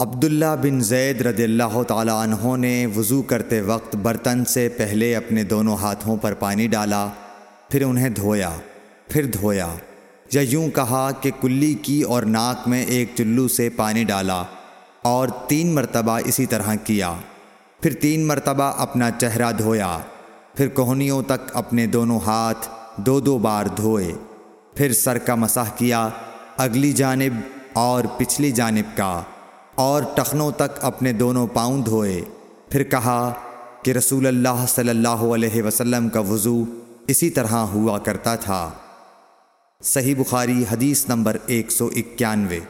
عبداللہ بن زید رضی اللہ تعالی عنہ نے وضو کرتے وقت برتن سے پہلے اپنے دونوں ہاتھوں پر پانی ڈالا، پھر انہیں دھویا، پھر دھویا۔ یا یوں کہا کہ کلی کی اور ناک میں ایک چلو سے پانی ڈالا اور تین مرتبہ اسی طرح کیا۔ پھر تین مرتبہ اپنا چہرہ دھویا، پھر کوہنیوں تک اپنے دونوں ہاتھ دو دو بار دھوئے۔ پھر سر کا مسح کیا، اگلی جانب اور پچھلی جانب کا۔ اور ٹخنوں تک اپنے دونوں پاؤں دھوئے۔ پھر کہا کہ رسول اللہ صلی اللہ علیہ وسلم کا وضو اسی طرح ہوا کرتا تھا۔ صحیح بخاری حدیث نمبر ایک سو اکیانوے۔